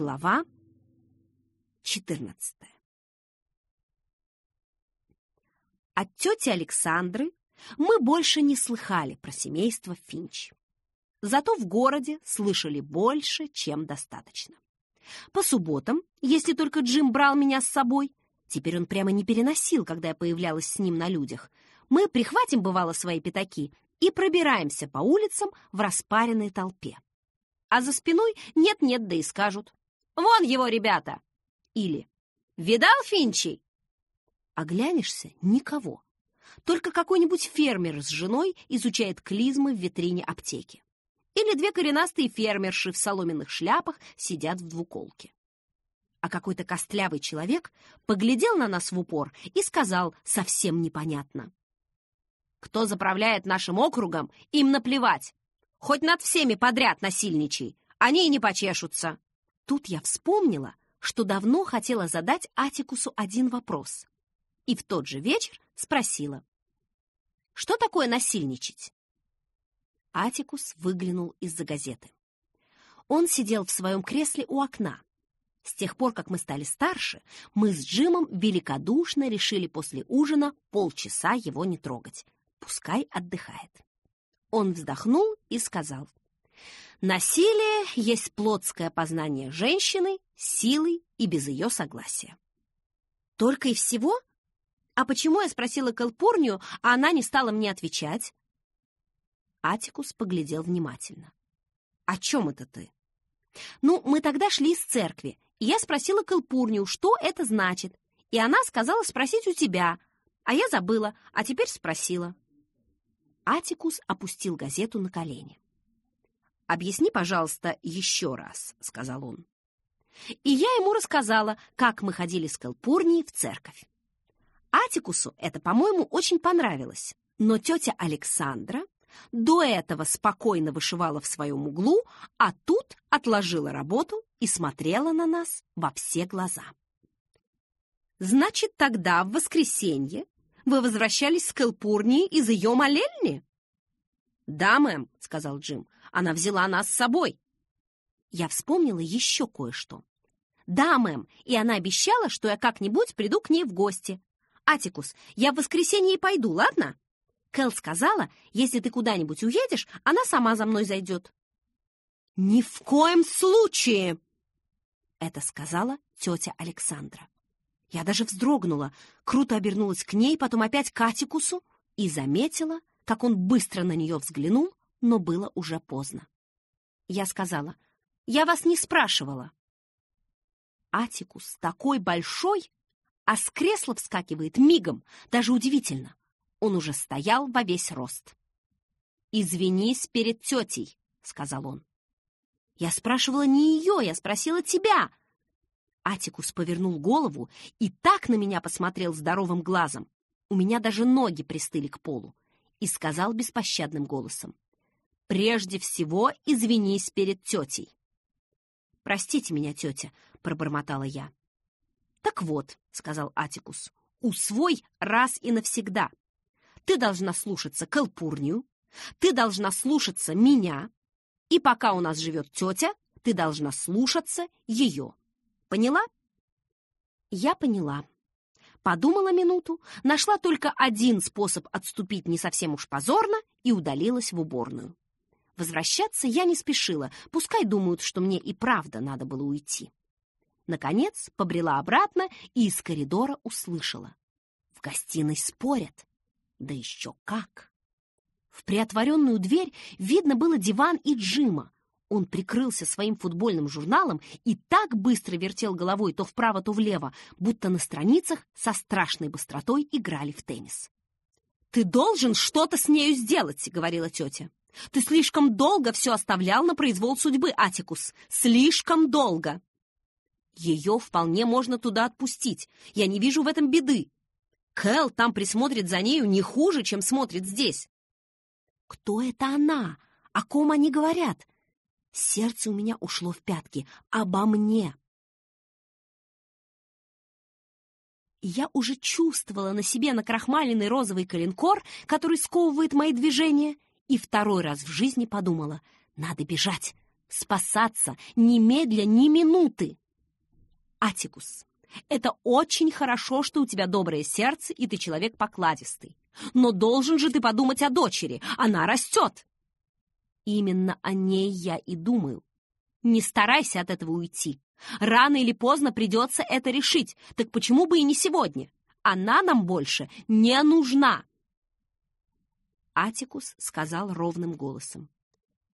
Глава 14 От тети Александры мы больше не слыхали про семейство Финч. Зато в городе слышали больше, чем достаточно. По субботам, если только Джим брал меня с собой, теперь он прямо не переносил, когда я появлялась с ним на людях, мы прихватим, бывало, свои пятаки и пробираемся по улицам в распаренной толпе. А за спиной нет-нет, да и скажут «Вон его, ребята!» Или «Видал Финчей?» Оглянешься — никого. Только какой-нибудь фермер с женой изучает клизмы в витрине аптеки. Или две коренастые фермерши в соломенных шляпах сидят в двуколке. А какой-то костлявый человек поглядел на нас в упор и сказал совсем непонятно. «Кто заправляет нашим округом, им наплевать. Хоть над всеми подряд насильничай, они и не почешутся». Тут я вспомнила, что давно хотела задать Атикусу один вопрос. И в тот же вечер спросила. «Что такое насильничать?» Атикус выглянул из-за газеты. Он сидел в своем кресле у окна. С тех пор, как мы стали старше, мы с Джимом великодушно решили после ужина полчаса его не трогать. Пускай отдыхает. Он вздохнул и сказал. Насилие есть плотское познание женщины силой и без ее согласия. Только и всего? А почему я спросила Калпурнию, а она не стала мне отвечать? Атикус поглядел внимательно. «О чем это ты?» «Ну, мы тогда шли из церкви, и я спросила Калпурнию, что это значит, и она сказала спросить у тебя, а я забыла, а теперь спросила». Атикус опустил газету на колени. «Объясни, пожалуйста, еще раз», — сказал он. И я ему рассказала, как мы ходили с Калпурнией в церковь. Атикусу это, по-моему, очень понравилось, но тетя Александра до этого спокойно вышивала в своем углу, а тут отложила работу и смотрела на нас во все глаза. «Значит, тогда, в воскресенье, вы возвращались с Кэлпурни из ее молельни?» «Да, мэм», — сказал Джим, — «она взяла нас с собой». Я вспомнила еще кое-что. «Да, мэм, и она обещала, что я как-нибудь приду к ней в гости. Атикус, я в воскресенье и пойду, ладно?» Кэл сказала, если ты куда-нибудь уедешь, она сама за мной зайдет. «Ни в коем случае!» Это сказала тетя Александра. Я даже вздрогнула, круто обернулась к ней, потом опять к Атикусу и заметила, как он быстро на нее взглянул, но было уже поздно. Я сказала, «Я вас не спрашивала». Атикус такой большой, а с кресла вскакивает мигом, даже удивительно. Он уже стоял во весь рост. «Извинись перед тетей», — сказал он. «Я спрашивала не ее, я спросила тебя». Атикус повернул голову и так на меня посмотрел здоровым глазом. У меня даже ноги пристыли к полу. И сказал беспощадным голосом. «Прежде всего извинись перед тетей». «Простите меня, тетя», — пробормотала я. «Так вот», — сказал Атикус, — «усвой раз и навсегда. Ты должна слушаться Калпурнию, ты должна слушаться меня, и пока у нас живет тетя, ты должна слушаться ее. Поняла? Я поняла. Подумала минуту, нашла только один способ отступить не совсем уж позорно и удалилась в уборную. Возвращаться я не спешила, пускай думают, что мне и правда надо было уйти. Наконец побрела обратно и из коридора услышала. В гостиной спорят. Да еще как! В приотворенную дверь видно было диван и Джима. Он прикрылся своим футбольным журналом и так быстро вертел головой то вправо, то влево, будто на страницах со страшной быстротой играли в теннис. «Ты должен что-то с нею сделать», — говорила тетя. «Ты слишком долго все оставлял на произвол судьбы, Атикус. Слишком долго!» «Ее вполне можно туда отпустить. Я не вижу в этом беды. Кэл там присмотрит за нею не хуже, чем смотрит здесь. Кто это она? О ком они говорят? Сердце у меня ушло в пятки. Обо мне. Я уже чувствовала на себе накрахмаленный розовый коленкор, который сковывает мои движения, и второй раз в жизни подумала, надо бежать, спасаться немедля ни минуты. Атикус, это очень хорошо, что у тебя доброе сердце, и ты человек покладистый. Но должен же ты подумать о дочери, она растет. Именно о ней я и думаю. Не старайся от этого уйти. Рано или поздно придется это решить, так почему бы и не сегодня? Она нам больше не нужна. Атикус сказал ровным голосом.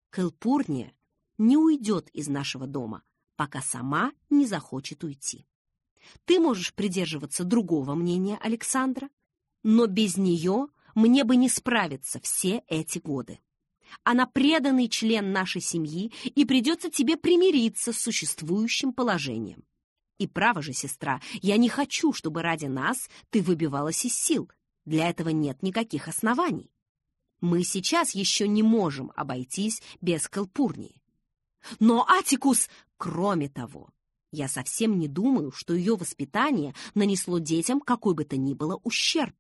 Кэлпурния не уйдет из нашего дома, пока сама не захочет уйти. Ты можешь придерживаться другого мнения Александра, но без нее мне бы не справиться все эти годы. Она преданный член нашей семьи, и придется тебе примириться с существующим положением. И право же, сестра, я не хочу, чтобы ради нас ты выбивалась из сил. Для этого нет никаких оснований. Мы сейчас еще не можем обойтись без Калпурнии. Но Атикус, кроме того, я совсем не думаю, что ее воспитание нанесло детям какой бы то ни было ущерб.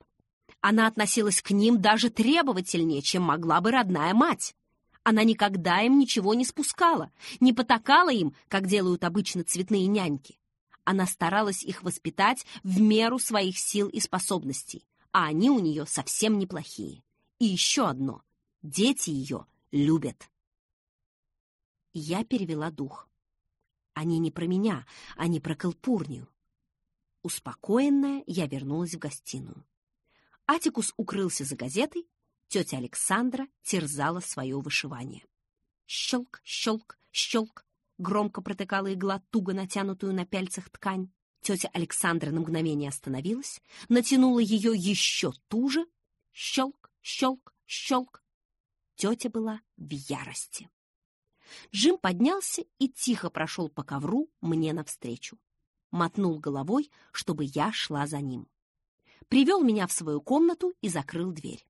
Она относилась к ним даже требовательнее, чем могла бы родная мать. Она никогда им ничего не спускала, не потакала им, как делают обычно цветные няньки. Она старалась их воспитать в меру своих сил и способностей, а они у нее совсем неплохие. И еще одно — дети ее любят. Я перевела дух. Они не про меня, они про Калпурнию. Успокоенная, я вернулась в гостиную. Атикус укрылся за газетой, тетя Александра терзала свое вышивание. Щелк, щелк, щелк, громко протыкала игла туго натянутую на пяльцах ткань. Тетя Александра на мгновение остановилась, натянула ее еще туже. Щелк, щелк, щелк. Тетя была в ярости. Джим поднялся и тихо прошел по ковру мне навстречу. Мотнул головой, чтобы я шла за ним. Привел меня в свою комнату и закрыл дверь.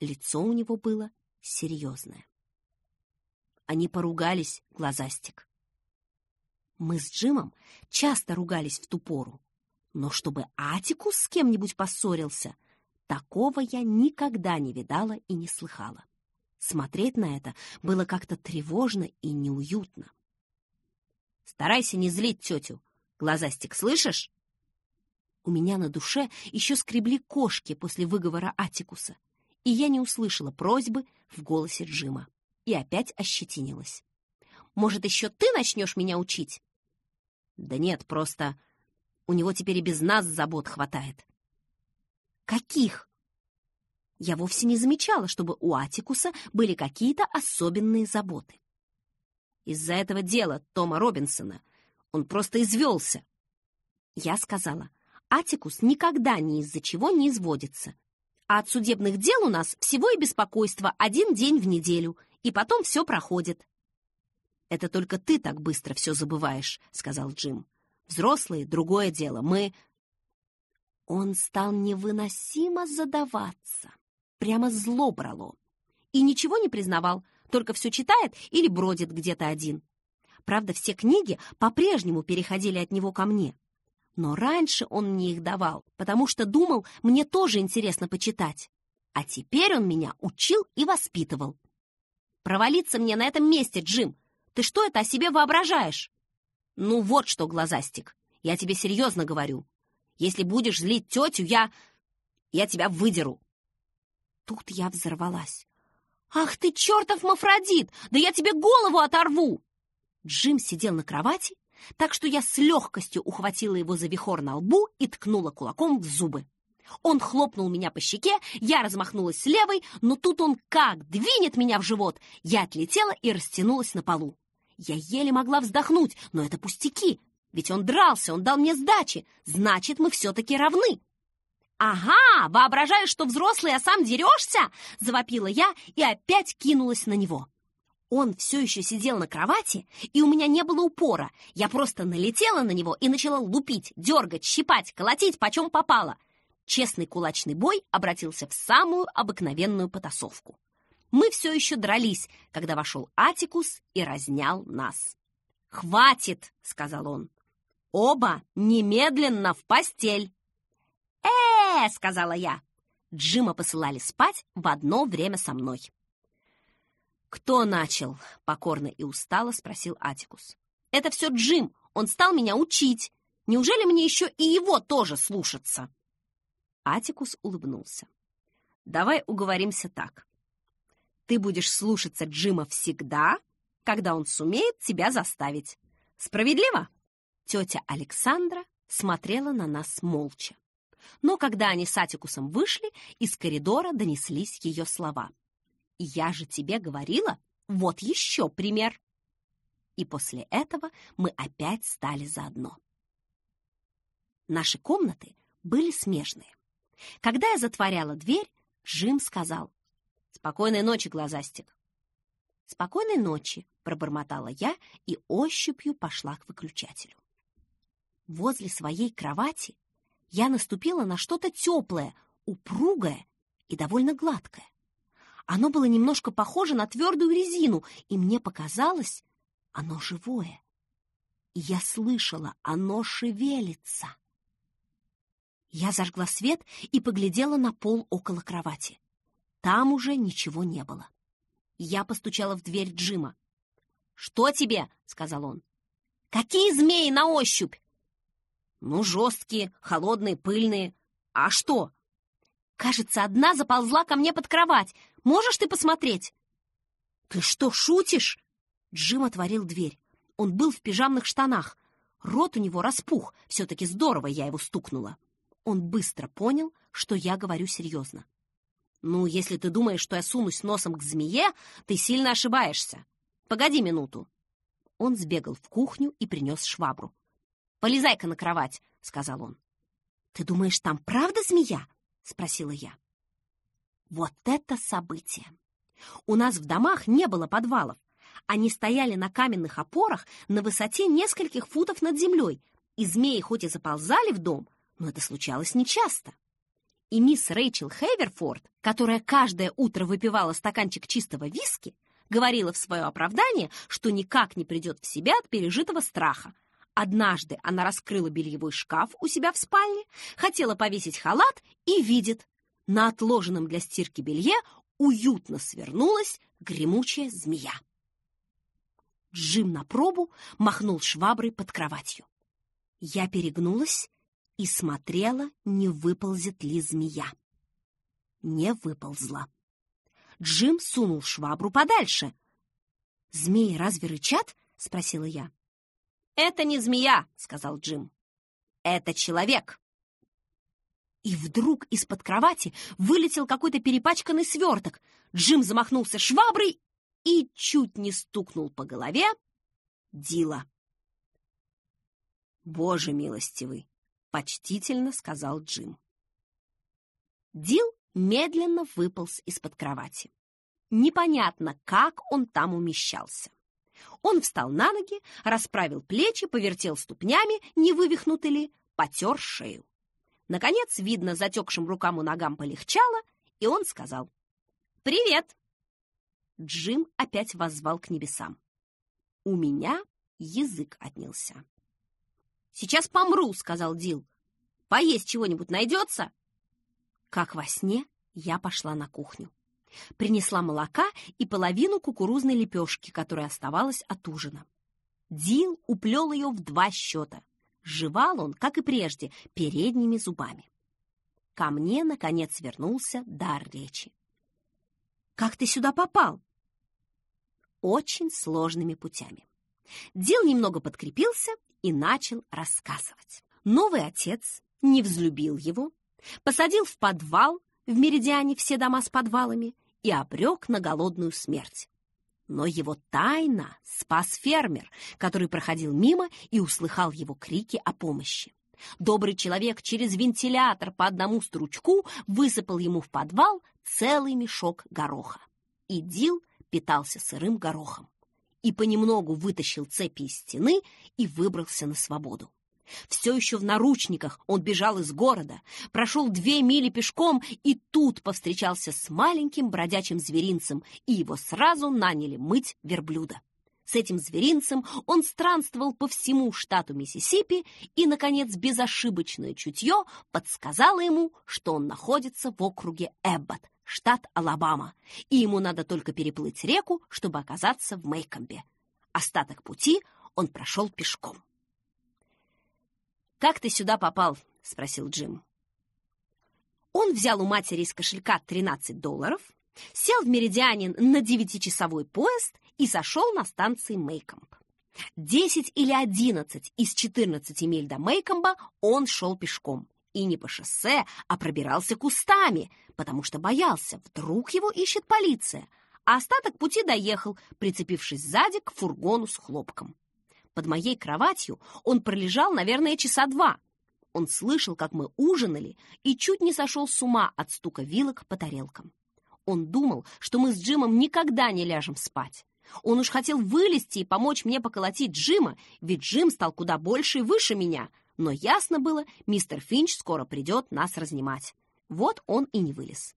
Лицо у него было серьезное. Они поругались, глазастик. Мы с Джимом часто ругались в ту пору, но чтобы Атикус с кем-нибудь поссорился, такого я никогда не видала и не слыхала. Смотреть на это было как-то тревожно и неуютно. «Старайся не злить тетю. Глазастик, слышишь?» У меня на душе еще скребли кошки после выговора Атикуса, и я не услышала просьбы в голосе Джима и опять ощетинилась. «Может, еще ты начнешь меня учить?» «Да нет, просто у него теперь и без нас забот хватает». «Каких?» Я вовсе не замечала, чтобы у Атикуса были какие-то особенные заботы. Из-за этого дела Тома Робинсона он просто извелся. Я сказала, Атикус никогда ни из-за чего не изводится. А от судебных дел у нас всего и беспокойство один день в неделю, и потом все проходит. «Это только ты так быстро все забываешь», — сказал Джим. «Взрослые — другое дело, мы...» Он стал невыносимо задаваться. Прямо зло брало. И ничего не признавал, только все читает или бродит где-то один. Правда, все книги по-прежнему переходили от него ко мне. Но раньше он мне их давал, потому что думал, мне тоже интересно почитать. А теперь он меня учил и воспитывал. Провалиться мне на этом месте, Джим. Ты что это о себе воображаешь? Ну вот что, глазастик, я тебе серьезно говорю. Если будешь злить тетю, я... я тебя выдеру. Тут я взорвалась. «Ах ты, чертов мафродит! Да я тебе голову оторву!» Джим сидел на кровати, так что я с легкостью ухватила его за вихор на лбу и ткнула кулаком в зубы. Он хлопнул меня по щеке, я размахнулась с левой, но тут он как двинет меня в живот. Я отлетела и растянулась на полу. Я еле могла вздохнуть, но это пустяки. Ведь он дрался, он дал мне сдачи. Значит, мы все-таки равны. «Ага, воображаешь, что взрослый, а сам дерешься?» — завопила я и опять кинулась на него. Он все еще сидел на кровати, и у меня не было упора. Я просто налетела на него и начала лупить, дергать, щипать, колотить, почем попало. Честный кулачный бой обратился в самую обыкновенную потасовку. Мы все еще дрались, когда вошел Атикус и разнял нас. «Хватит!» — сказал он. «Оба немедленно в постель!» «Э-э!» — сказала я. Джима посылали спать в одно время со мной. «Кто начал?» — покорно и устало спросил Атикус. «Это все Джим. Он стал меня учить. Неужели мне еще и его тоже слушаться?» Атикус улыбнулся. «Давай уговоримся так. Ты будешь слушаться Джима всегда, когда он сумеет тебя заставить. Справедливо?» Тетя Александра смотрела на нас молча. Но когда они с Атикусом вышли, из коридора донеслись ее слова. «Я же тебе говорила, вот еще пример!» И после этого мы опять стали заодно. Наши комнаты были смежные. Когда я затворяла дверь, Джим сказал «Спокойной ночи, глазастик». «Спокойной ночи», — пробормотала я и ощупью пошла к выключателю. Возле своей кровати я наступила на что-то теплое, упругое и довольно гладкое. Оно было немножко похоже на твердую резину, и мне показалось, оно живое. И я слышала, оно шевелится. Я зажгла свет и поглядела на пол около кровати. Там уже ничего не было. Я постучала в дверь Джима. «Что тебе?» — сказал он. «Какие змеи на ощупь?» «Ну, жесткие, холодные, пыльные. А что?» «Кажется, одна заползла ко мне под кровать. Можешь ты посмотреть?» «Ты что, шутишь?» Джим отворил дверь. Он был в пижамных штанах. Рот у него распух. Все-таки здорово я его стукнула. Он быстро понял, что я говорю серьезно. «Ну, если ты думаешь, что я сунусь носом к змее, ты сильно ошибаешься. Погоди минуту». Он сбегал в кухню и принес швабру. «Полезай-ка на кровать», — сказал он. «Ты думаешь, там правда змея?» — спросила я. Вот это событие! У нас в домах не было подвалов. Они стояли на каменных опорах на высоте нескольких футов над землей, и змеи хоть и заползали в дом, но это случалось нечасто. И мисс Рэйчел Хейверфорд, которая каждое утро выпивала стаканчик чистого виски, говорила в свое оправдание, что никак не придет в себя от пережитого страха. Однажды она раскрыла бельевой шкаф у себя в спальне, хотела повесить халат и видит, на отложенном для стирки белье уютно свернулась гремучая змея. Джим на пробу махнул шваброй под кроватью. Я перегнулась и смотрела, не выползет ли змея. Не выползла. Джим сунул швабру подальше. «Змеи разве рычат?» — спросила я. «Это не змея», — сказал Джим. «Это человек». И вдруг из-под кровати вылетел какой-то перепачканный сверток. Джим замахнулся шваброй и чуть не стукнул по голове Дила. «Боже милостивый!» — почтительно сказал Джим. Дил медленно выполз из-под кровати. Непонятно, как он там умещался. Он встал на ноги, расправил плечи, повертел ступнями, не вывихнуты ли, потер шею. Наконец, видно, затекшим рукам и ногам полегчало, и он сказал «Привет!». Джим опять воззвал к небесам. У меня язык отнялся. «Сейчас помру», — сказал Дил. «Поесть чего-нибудь найдется?» Как во сне я пошла на кухню. Принесла молока и половину кукурузной лепешки, которая оставалась от ужина. Дил уплел ее в два счета — Жевал он, как и прежде, передними зубами. Ко мне, наконец, вернулся дар речи. «Как ты сюда попал?» Очень сложными путями. Дил немного подкрепился и начал рассказывать. Новый отец не взлюбил его, посадил в подвал в Меридиане все дома с подвалами и обрек на голодную смерть. Но его тайна спас фермер, который проходил мимо и услыхал его крики о помощи. Добрый человек через вентилятор по одному стручку высыпал ему в подвал целый мешок гороха. И Дил питался сырым горохом. И понемногу вытащил цепи из стены и выбрался на свободу. Все еще в наручниках он бежал из города, прошел две мили пешком и тут повстречался с маленьким бродячим зверинцем, и его сразу наняли мыть верблюда. С этим зверинцем он странствовал по всему штату Миссисипи и, наконец, безошибочное чутье подсказало ему, что он находится в округе Эббот, штат Алабама, и ему надо только переплыть реку, чтобы оказаться в Мейкомбе. Остаток пути он прошел пешком. «Как ты сюда попал?» — спросил Джим. Он взял у матери из кошелька 13 долларов, сел в Меридиане на девятичасовой поезд и сошел на станции Мейкомб. Десять или одиннадцать из четырнадцати миль до Мейкомба он шел пешком. И не по шоссе, а пробирался кустами, потому что боялся, вдруг его ищет полиция. А остаток пути доехал, прицепившись сзади к фургону с хлопком. Под моей кроватью он пролежал, наверное, часа два. Он слышал, как мы ужинали, и чуть не сошел с ума от стука вилок по тарелкам. Он думал, что мы с Джимом никогда не ляжем спать. Он уж хотел вылезти и помочь мне поколотить Джима, ведь Джим стал куда больше и выше меня. Но ясно было, мистер Финч скоро придет нас разнимать. Вот он и не вылез.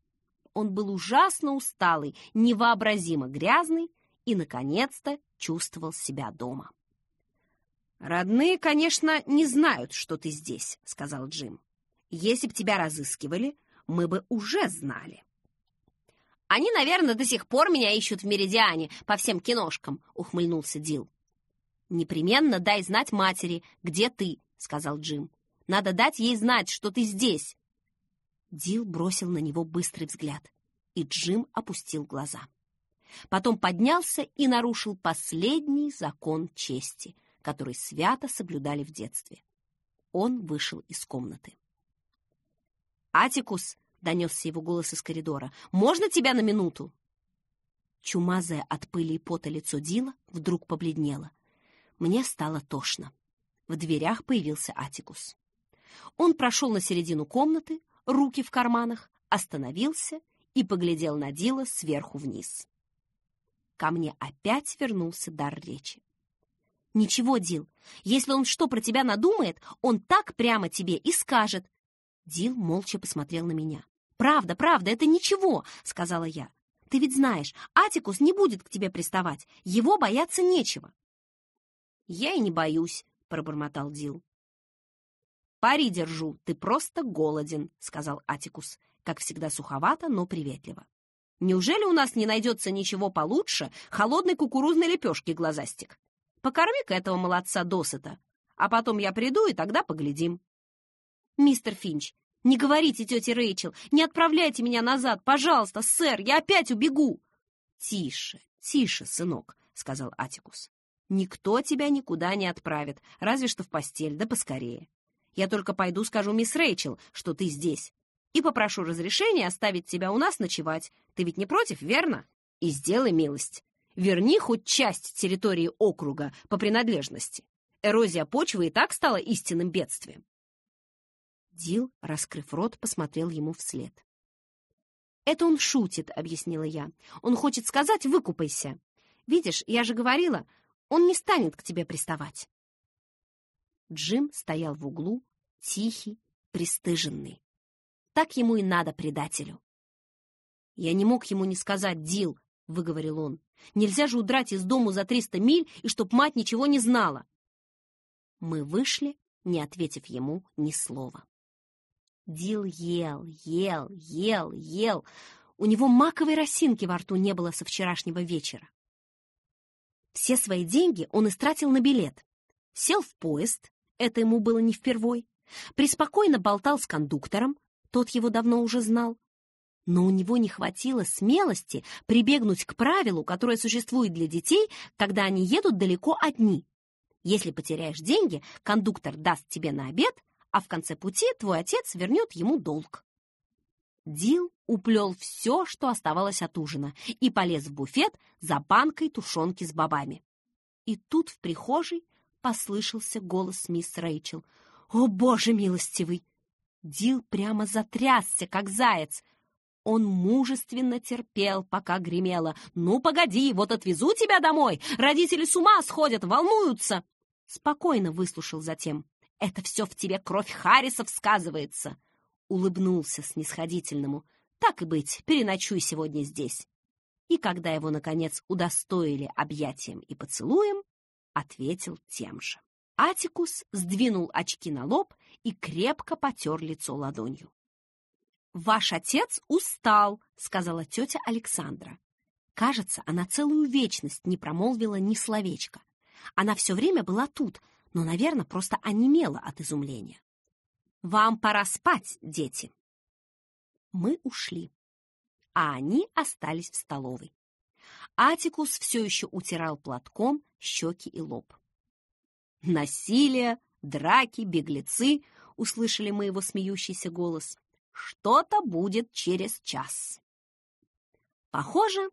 Он был ужасно усталый, невообразимо грязный и, наконец-то, чувствовал себя дома. «Родные, конечно, не знают, что ты здесь», — сказал Джим. «Если б тебя разыскивали, мы бы уже знали». «Они, наверное, до сих пор меня ищут в Меридиане по всем киношкам», — ухмыльнулся Дил. «Непременно дай знать матери, где ты», — сказал Джим. «Надо дать ей знать, что ты здесь». Дил бросил на него быстрый взгляд, и Джим опустил глаза. Потом поднялся и нарушил последний закон чести, который свято соблюдали в детстве. Он вышел из комнаты. «Атикус!» — донесся его голос из коридора. «Можно тебя на минуту?» Чумазое от пыли и пота лицо Дила вдруг побледнело. Мне стало тошно. В дверях появился Атикус. Он прошел на середину комнаты, руки в карманах, остановился и поглядел на Дила сверху вниз. Ко мне опять вернулся дар речи. «Ничего, Дил, если он что про тебя надумает, он так прямо тебе и скажет». Дил молча посмотрел на меня. «Правда, правда, это ничего», — сказала я. «Ты ведь знаешь, Атикус не будет к тебе приставать. Его бояться нечего». «Я и не боюсь», — пробормотал Дил. «Пари держу, ты просто голоден», — сказал Атикус, как всегда суховато, но приветливо. «Неужели у нас не найдется ничего получше холодной кукурузной лепешки, глазастик? Покорми-ка этого молодца досыта, а потом я приду, и тогда поглядим». «Мистер Финч, не говорите тете Рэйчел, не отправляйте меня назад, пожалуйста, сэр, я опять убегу. Тише, тише, сынок, сказал Атикус. Никто тебя никуда не отправит, разве что в постель, да поскорее. Я только пойду скажу мисс Рэйчел, что ты здесь, и попрошу разрешения оставить тебя у нас ночевать. Ты ведь не против, верно? И сделай милость. Верни хоть часть территории округа по принадлежности. Эрозия почвы и так стала истинным бедствием. Дил, раскрыв рот, посмотрел ему вслед. «Это он шутит», — объяснила я. «Он хочет сказать, выкупайся. Видишь, я же говорила, он не станет к тебе приставать». Джим стоял в углу, тихий, пристыженный. Так ему и надо предателю. «Я не мог ему не сказать, Дил», — выговорил он. «Нельзя же удрать из дому за триста миль, и чтоб мать ничего не знала». Мы вышли, не ответив ему ни слова. Дил ел, ел, ел, ел. У него маковой росинки во рту не было со вчерашнего вечера. Все свои деньги он истратил на билет. Сел в поезд, это ему было не впервой. Преспокойно болтал с кондуктором, тот его давно уже знал. Но у него не хватило смелости прибегнуть к правилу, которое существует для детей, когда они едут далеко одни. Если потеряешь деньги, кондуктор даст тебе на обед, а в конце пути твой отец вернет ему долг. Дил уплел все, что оставалось от ужина, и полез в буфет за банкой тушенки с бобами. И тут в прихожей послышался голос мисс Рэйчел. «О, боже милостивый!» Дил прямо затрясся, как заяц. Он мужественно терпел, пока гремело. «Ну, погоди, вот отвезу тебя домой! Родители с ума сходят, волнуются!» Спокойно выслушал затем. Это все в тебе кровь Харрисов сказывается!» Улыбнулся снисходительному. «Так и быть, переночуй сегодня здесь». и когда его, наконец, удостоили объятием и поцелуем, ответил тем же. Атикус сдвинул очки на лоб и крепко потер лицо ладонью. «Ваш отец устал», — сказала тетя Александра. Кажется, она целую вечность не промолвила ни словечка. Она все время была тут, но, наверное, просто онемела от изумления. «Вам пора спать, дети!» Мы ушли, а они остались в столовой. Атикус все еще утирал платком щеки и лоб. «Насилие, драки, беглецы!» — услышали мы его смеющийся голос. «Что-то будет через час». Похоже,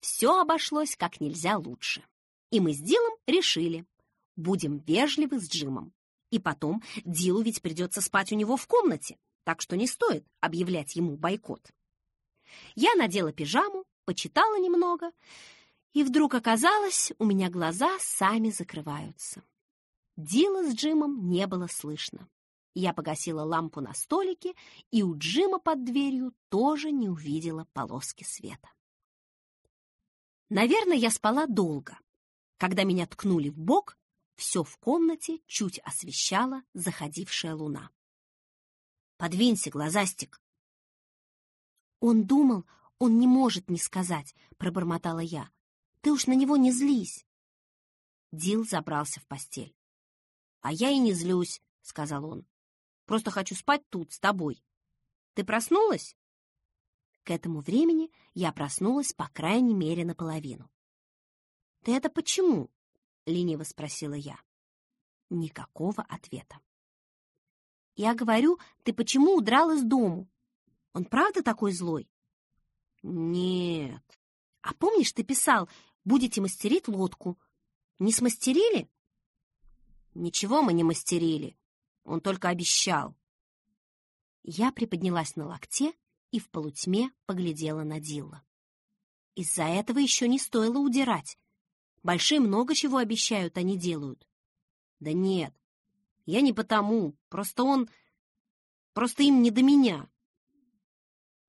все обошлось как нельзя лучше. И мы с Дилом решили, будем вежливы с Джимом. И потом Дилу ведь придется спать у него в комнате, так что не стоит объявлять ему бойкот. Я надела пижаму, почитала немного, и вдруг оказалось, у меня глаза сами закрываются. Дила с Джимом не было слышно. Я погасила лампу на столике, и у Джима под дверью тоже не увидела полоски света. Наверное, я спала долго. Когда меня ткнули в бок, все в комнате чуть освещала заходившая луна. «Подвинься, глазастик!» «Он думал, он не может не сказать», — пробормотала я. «Ты уж на него не злись». Дил забрался в постель. «А я и не злюсь», — сказал он. «Просто хочу спать тут, с тобой. Ты проснулась?» К этому времени я проснулась по крайней мере наполовину. «Ты это почему?» — лениво спросила я. Никакого ответа. «Я говорю, ты почему удрал из дому? Он правда такой злой?» «Нет». «А помнишь, ты писал, будете мастерить лодку? Не смастерили?» «Ничего мы не мастерили. Он только обещал». Я приподнялась на локте и в полутьме поглядела на Дилла. Из-за этого еще не стоило удирать. Большие много чего обещают, они делают. Да нет, я не потому, просто он... Просто им не до меня.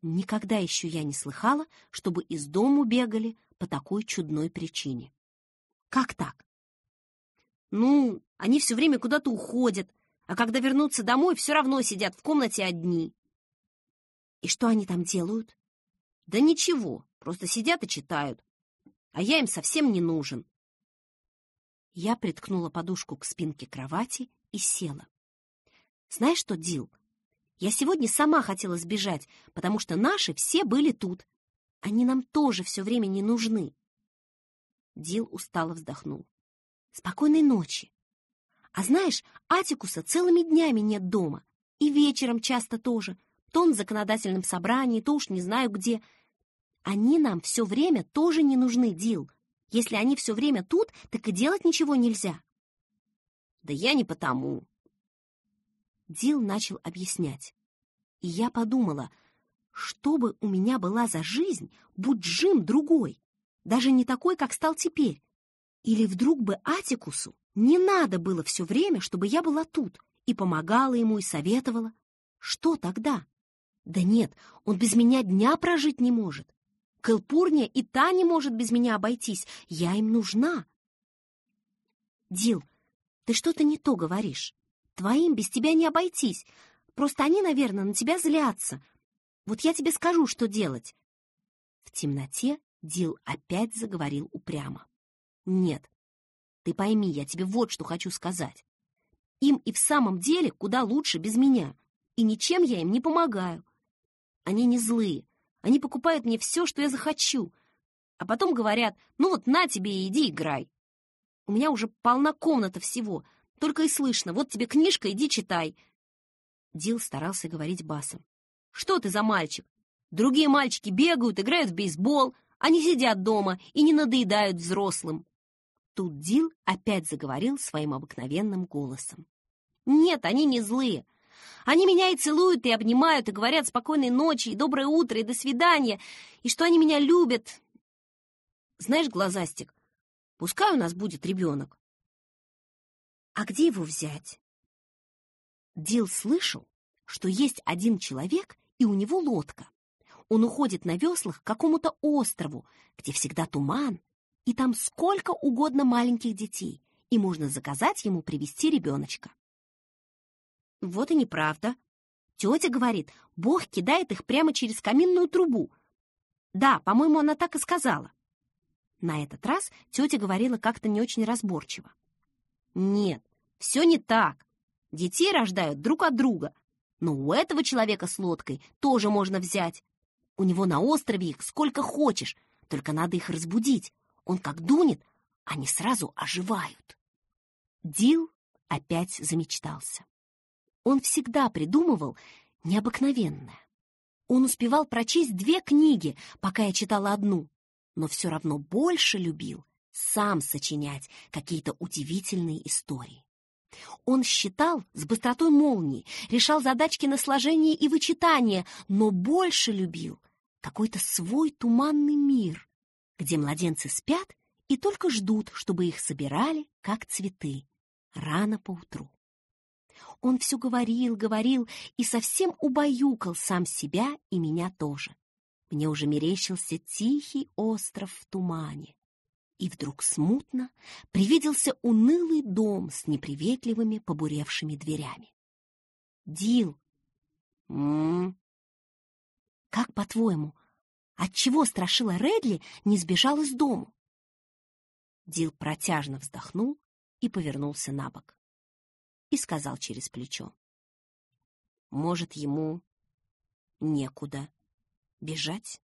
Никогда еще я не слыхала, чтобы из дому бегали по такой чудной причине. Как так? Ну, они все время куда-то уходят, а когда вернутся домой, все равно сидят в комнате одни. И что они там делают? Да ничего, просто сидят и читают. А я им совсем не нужен. Я приткнула подушку к спинке кровати и села. Знаешь что, Дил? Я сегодня сама хотела сбежать, потому что наши все были тут. Они нам тоже все время не нужны. Дил устало вздохнул. Спокойной ночи. А знаешь, Атикуса целыми днями нет дома. И вечером часто тоже. То он в законодательном собрании, то уж не знаю где. Они нам все время тоже не нужны, Дил. Если они все время тут, так и делать ничего нельзя. Да я не потому. Дил начал объяснять. И я подумала, что бы у меня была за жизнь, будь Джим другой, даже не такой, как стал теперь. Или вдруг бы Атикусу не надо было все время, чтобы я была тут и помогала ему и советовала. Что тогда? Да нет, он без меня дня прожить не может. Кэлпурния и та не может без меня обойтись. Я им нужна. Дил, ты что-то не то говоришь. Твоим без тебя не обойтись. Просто они, наверное, на тебя злятся. Вот я тебе скажу, что делать. В темноте Дил опять заговорил упрямо. Нет, ты пойми, я тебе вот что хочу сказать. Им и в самом деле куда лучше без меня, и ничем я им не помогаю. Они не злые. Они покупают мне все, что я захочу. А потом говорят, ну вот на тебе и иди играй. У меня уже полна комната всего. Только и слышно, вот тебе книжка, иди читай. Дил старался говорить басом. Что ты за мальчик? Другие мальчики бегают, играют в бейсбол, они сидят дома и не надоедают взрослым. Тут Дил опять заговорил своим обыкновенным голосом. Нет, они не злые. Они меня и целуют, и обнимают, и говорят спокойной ночи, и доброе утро, и до свидания, и что они меня любят. Знаешь, глазастик, пускай у нас будет ребенок. А где его взять? Дил слышал, что есть один человек, и у него лодка. Он уходит на веслах к какому-то острову, где всегда туман, и там сколько угодно маленьких детей, и можно заказать ему привести ребеночка. Вот и неправда. Тетя говорит, Бог кидает их прямо через каминную трубу. Да, по-моему, она так и сказала. На этот раз тетя говорила как-то не очень разборчиво. Нет, все не так. Детей рождают друг от друга. Но у этого человека с лодкой тоже можно взять. У него на острове их сколько хочешь, только надо их разбудить. Он как дунет, они сразу оживают. Дил опять замечтался. Он всегда придумывал необыкновенное. Он успевал прочесть две книги, пока я читала одну, но все равно больше любил сам сочинять какие-то удивительные истории. Он считал с быстротой молнии, решал задачки на сложение и вычитание, но больше любил какой-то свой туманный мир, где младенцы спят и только ждут, чтобы их собирали, как цветы, рано поутру. Он все говорил, говорил и совсем убаюкал сам себя и меня тоже. Мне уже мерещился тихий остров в тумане. И вдруг смутно привиделся унылый дом с неприветливыми побуревшими дверями. Дил, м, -м как по-твоему, отчего страшила Редли не сбежал из дому? Дил протяжно вздохнул и повернулся на бок. И сказал через плечо. Может, ему некуда бежать?